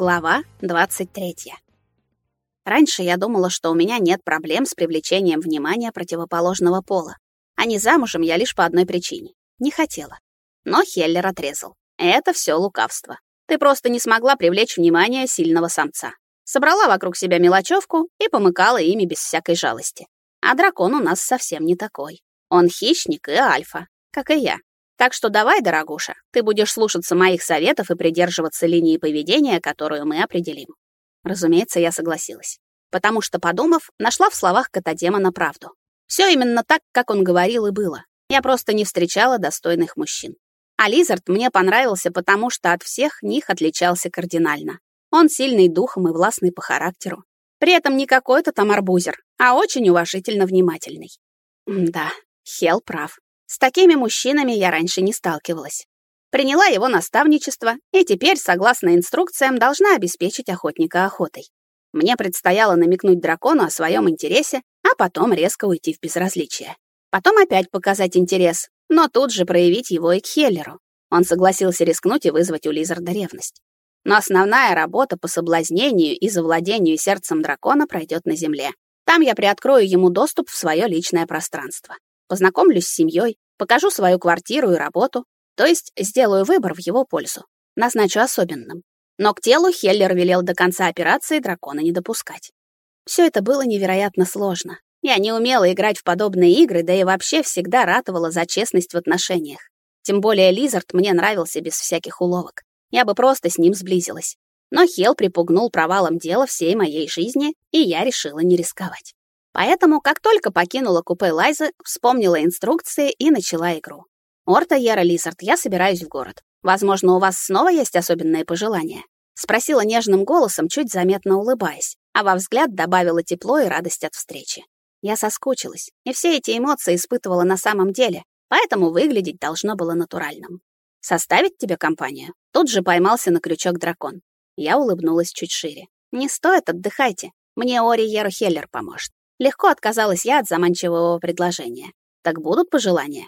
Глава 23. Раньше я думала, что у меня нет проблем с привлечением внимания противоположного пола. А не замужем я лишь по одной причине. Не хотела. Но Хеллер отрезал. Это все лукавство. Ты просто не смогла привлечь внимание сильного самца. Собрала вокруг себя мелочевку и помыкала ими без всякой жалости. А дракон у нас совсем не такой. Он хищник и альфа, как и я. Так что давай, дорогуша, ты будешь слушаться моих советов и придерживаться линии поведения, которую мы определим. Разумеется, я согласилась. Потому что, подумав, нашла в словах кота-демона правду. Все именно так, как он говорил и было. Я просто не встречала достойных мужчин. А Лизард мне понравился, потому что от всех них отличался кардинально. Он сильный духом и властный по характеру. При этом не какой-то там арбузер, а очень уважительно внимательный. да, Хел прав. С такими мужчинами я раньше не сталкивалась. Приняла его наставничество и теперь, согласно инструкциям, должна обеспечить охотника охотой. Мне предстояло намекнуть дракону о своем интересе, а потом резко уйти в безразличие. Потом опять показать интерес, но тут же проявить его и к Хеллеру. Он согласился рискнуть и вызвать у Лизарда ревность. Но основная работа по соблазнению и завладению сердцем дракона пройдет на земле. Там я приоткрою ему доступ в свое личное пространство познакомлюсь с семьей, покажу свою квартиру и работу, то есть сделаю выбор в его пользу, назначу особенным. Но к телу Хеллер велел до конца операции дракона не допускать. Все это было невероятно сложно. Я не умела играть в подобные игры, да и вообще всегда ратовала за честность в отношениях. Тем более Лизард мне нравился без всяких уловок. Я бы просто с ним сблизилась. Но Хел припугнул провалом дела всей моей жизни, и я решила не рисковать. Поэтому, как только покинула купе Лайзы, вспомнила инструкции и начала игру. «Орта, Яра, Лизард, я собираюсь в город. Возможно, у вас снова есть особенные пожелания?» Спросила нежным голосом, чуть заметно улыбаясь, а во взгляд добавила тепло и радость от встречи. Я соскучилась, и все эти эмоции испытывала на самом деле, поэтому выглядеть должно было натуральным. «Составить тебе компанию?» Тут же поймался на крючок дракон. Я улыбнулась чуть шире. «Не стоит, отдыхайте. Мне Ори Еру Хеллер поможет». Легко отказалась я от заманчивого предложения. Так будут пожелания?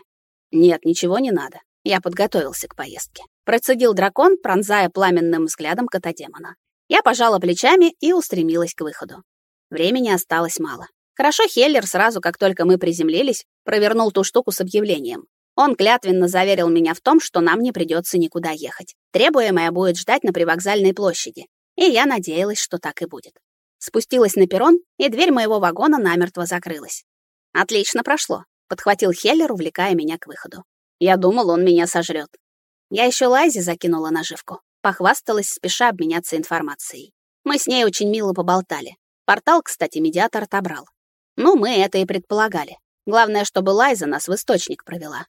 Нет, ничего не надо. Я подготовился к поездке. Процедил дракон, пронзая пламенным взглядом кота-демона. Я пожала плечами и устремилась к выходу. Времени осталось мало. Хорошо Хеллер сразу, как только мы приземлились, провернул ту штуку с объявлением. Он клятвенно заверил меня в том, что нам не придется никуда ехать. Требуемое будет ждать на привокзальной площади. И я надеялась, что так и будет. Спустилась на перрон, и дверь моего вагона намертво закрылась. Отлично прошло, подхватил Хеллер, увлекая меня к выходу. Я думал, он меня сожрет. Я еще Лайзе закинула наживку. Похвасталась, спеша обменяться информацией. Мы с ней очень мило поболтали. Портал, кстати, медиатор отобрал. Ну, мы это и предполагали. Главное, чтобы Лайза нас в источник провела.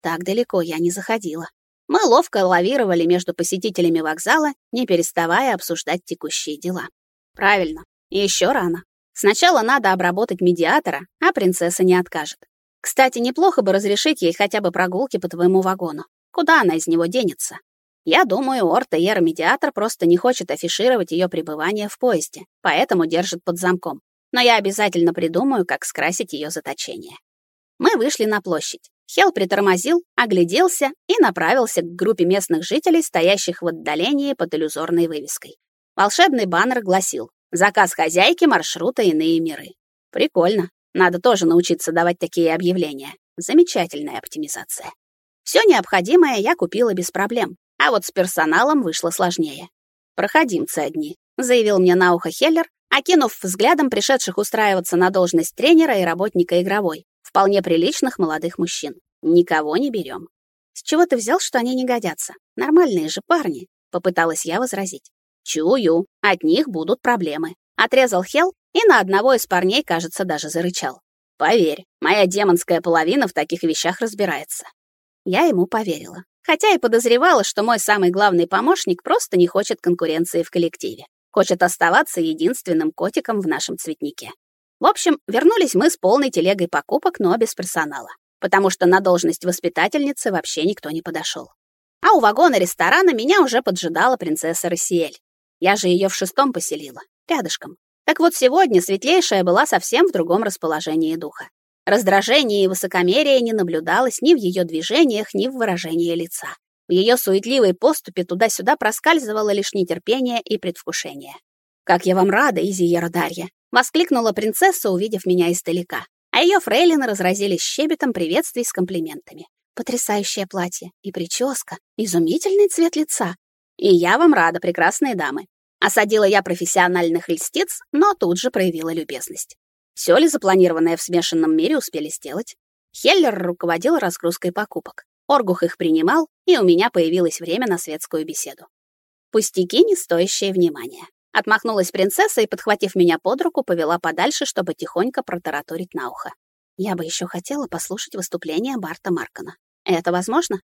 Так далеко я не заходила. Мы ловко лавировали между посетителями вокзала, не переставая обсуждать текущие дела. Правильно, еще рано. Сначала надо обработать медиатора, а принцесса не откажет. Кстати, неплохо бы разрешить ей хотя бы прогулки по твоему вагону. Куда она из него денется? Я думаю, Орта Ера-медиатор просто не хочет афишировать ее пребывание в поезде, поэтому держит под замком. Но я обязательно придумаю, как скрасить ее заточение. Мы вышли на площадь. Хел притормозил, огляделся и направился к группе местных жителей, стоящих в отдалении под иллюзорной вывеской. Волшебный баннер гласил Заказ хозяйки маршрута «Иные миры». Прикольно. Надо тоже научиться давать такие объявления. Океанизация. оптимизация. Все необходимое я купила без проблем, а вот с персоналом вышло сложнее. «Проходимцы одни», — заявил мне на ухо Хеллер, окинув взглядом пришедших устраиваться на должность тренера и работника игровой, вполне приличных молодых мужчин. «Никого не берем». «С чего ты взял, что они не годятся? Нормальные же парни», — попыталась я возразить. «Чую, от них будут проблемы», — отрезал Хел и на одного из парней, кажется, даже зарычал. «Поверь, моя демонская половина в таких вещах разбирается». Я ему поверила, хотя и подозревала, что мой самый главный помощник просто не хочет конкуренции в коллективе, хочет оставаться единственным котиком в нашем цветнике. В общем, вернулись мы с полной телегой покупок, но без персонала, потому что на должность воспитательницы вообще никто не подошел. А у вагона ресторана меня уже поджидала принцесса Рассиэль. Я же ее в шестом поселила, рядышком. Так вот сегодня светлейшая была совсем в другом расположении духа. Раздражения и высокомерия не наблюдалось ни в ее движениях, ни в выражении лица. В ее суетливой поступе туда-сюда проскальзывало лишь нетерпение и предвкушение. «Как я вам рада, Изиера Дарья!» — воскликнула принцесса, увидев меня издалека. А ее фрейлины разразились щебетом приветствий с комплиментами. «Потрясающее платье и прическа, изумительный цвет лица. И я вам рада, прекрасные дамы!» Осадила я профессиональных льстиц, но тут же проявила любезность. Все ли запланированное в смешанном мире успели сделать? Хеллер руководил разгрузкой покупок. Оргух их принимал, и у меня появилось время на светскую беседу. Пустяки, не стоящие внимания. Отмахнулась принцесса и, подхватив меня под руку, повела подальше, чтобы тихонько протараторить на ухо. Я бы еще хотела послушать выступление Барта Маркана. Это возможно?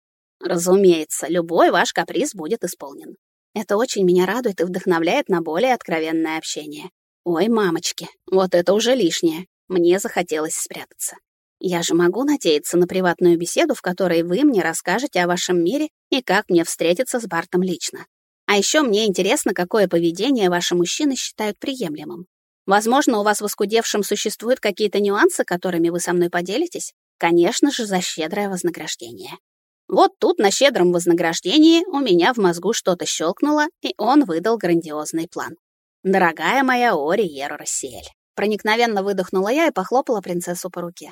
Разумеется, любой ваш каприз будет исполнен. Это очень меня радует и вдохновляет на более откровенное общение. Ой, мамочки, вот это уже лишнее. Мне захотелось спрятаться. Я же могу надеяться на приватную беседу, в которой вы мне расскажете о вашем мире и как мне встретиться с Бартом лично. А еще мне интересно, какое поведение ваши мужчины считают приемлемым. Возможно, у вас в оскудевшем существуют какие-то нюансы, которыми вы со мной поделитесь? Конечно же, за щедрое вознаграждение. Вот тут на щедром вознаграждении у меня в мозгу что-то щелкнуло, и он выдал грандиозный план. «Дорогая моя Ори Еро Рассиэль», проникновенно выдохнула я и похлопала принцессу по руке.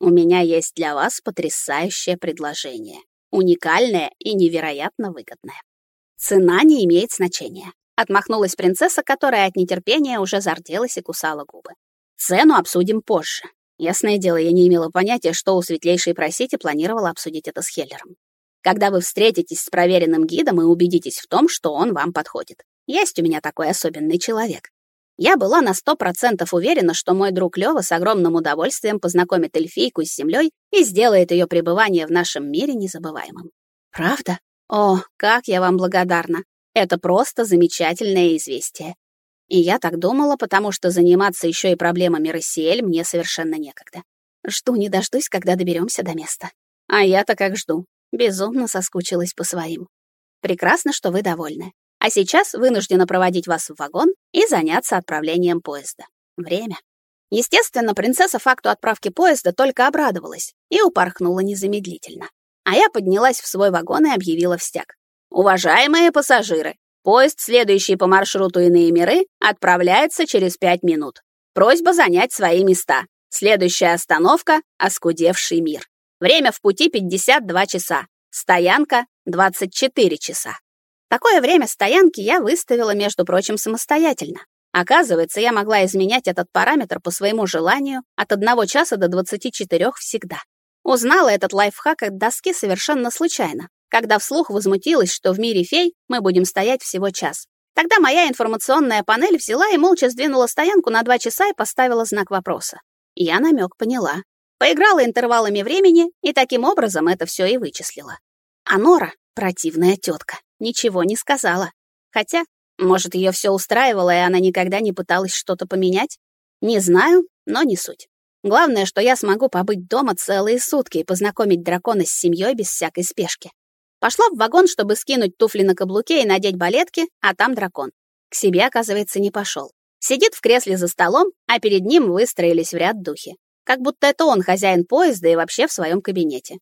У меня есть для вас потрясающее предложение. Уникальное и невероятно выгодное. Цена не имеет значения. Отмахнулась принцесса, которая от нетерпения уже зарделась и кусала губы. Цену обсудим позже. Ясное дело, я не имела понятия, что у светлейшей просити планировала обсудить это с Хеллером. Когда вы встретитесь с проверенным гидом и убедитесь в том, что он вам подходит. Есть у меня такой особенный человек. Я была на сто процентов уверена, что мой друг Лёва с огромным удовольствием познакомит эльфийку с землей и сделает ее пребывание в нашем мире незабываемым. Правда? О, как я вам благодарна. Это просто замечательное известие. И я так думала, потому что заниматься еще и проблемами Рассиэль мне совершенно некогда. Жду не дождусь, когда доберемся до места. А я-то как жду. Безумно соскучилась по своим. Прекрасно, что вы довольны а сейчас вынуждена проводить вас в вагон и заняться отправлением поезда. Время. Естественно, принцесса факту отправки поезда только обрадовалась и упорхнула незамедлительно. А я поднялась в свой вагон и объявила в стяг. «Уважаемые пассажиры, поезд, следующий по маршруту Иные миры, отправляется через пять минут. Просьба занять свои места. Следующая остановка — Оскудевший мир. Время в пути 52 часа. Стоянка — 24 часа. Такое время стоянки я выставила, между прочим, самостоятельно. Оказывается, я могла изменять этот параметр по своему желанию от 1 часа до 24 всегда. Узнала этот лайфхак от доски совершенно случайно, когда вслух возмутилась, что в мире фей мы будем стоять всего час. Тогда моя информационная панель взяла и молча сдвинула стоянку на 2 часа и поставила знак вопроса. Я намек поняла. Поиграла интервалами времени и таким образом это все и вычислила. А Нора — противная тетка ничего не сказала. Хотя, может, ее все устраивало, и она никогда не пыталась что-то поменять? Не знаю, но не суть. Главное, что я смогу побыть дома целые сутки и познакомить дракона с семьей без всякой спешки. Пошла в вагон, чтобы скинуть туфли на каблуке и надеть балетки, а там дракон. К себе, оказывается, не пошел. Сидит в кресле за столом, а перед ним выстроились в ряд духи. Как будто это он хозяин поезда и вообще в своем кабинете.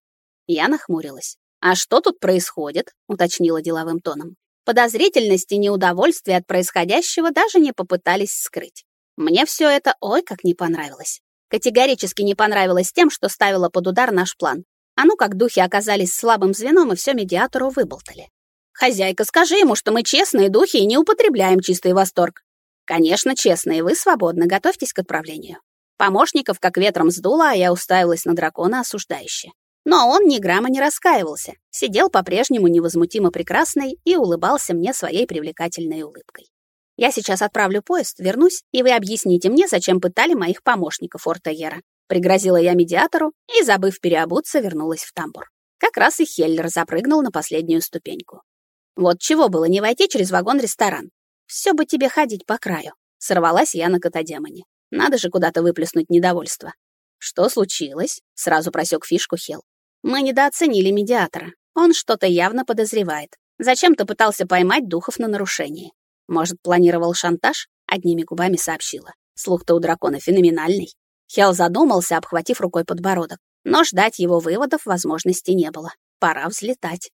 Я нахмурилась. «А что тут происходит?» — уточнила деловым тоном. Подозрительность и неудовольствие от происходящего даже не попытались скрыть. Мне все это ой как не понравилось. Категорически не понравилось тем, что ставило под удар наш план. А ну как духи оказались слабым звеном и все медиатору выболтали. «Хозяйка, скажи ему, что мы честные духи и не употребляем чистый восторг». «Конечно, честные, вы свободны, готовьтесь к отправлению». Помощников как ветром сдуло, а я уставилась на дракона осуждающе. Но он ни грамма не раскаивался, сидел по-прежнему невозмутимо прекрасный и улыбался мне своей привлекательной улыбкой. Я сейчас отправлю поезд, вернусь, и вы объясните мне, зачем пытали моих помощников Ортайера. Пригрозила я медиатору и, забыв переобуться, вернулась в тамбур. Как раз и Хеллер запрыгнул на последнюю ступеньку. Вот чего было не войти через вагон-ресторан. Все бы тебе ходить по краю. Сорвалась я на котодемоне. Надо же куда-то выплеснуть недовольство. Что случилось? Сразу просек фишку Хел. Мы недооценили медиатора. Он что-то явно подозревает. Зачем-то пытался поймать духов на нарушении. Может, планировал шантаж? Одними губами сообщила. Слух-то у дракона феноменальный. Хел задумался, обхватив рукой подбородок. Но ждать его выводов возможности не было. Пора взлетать.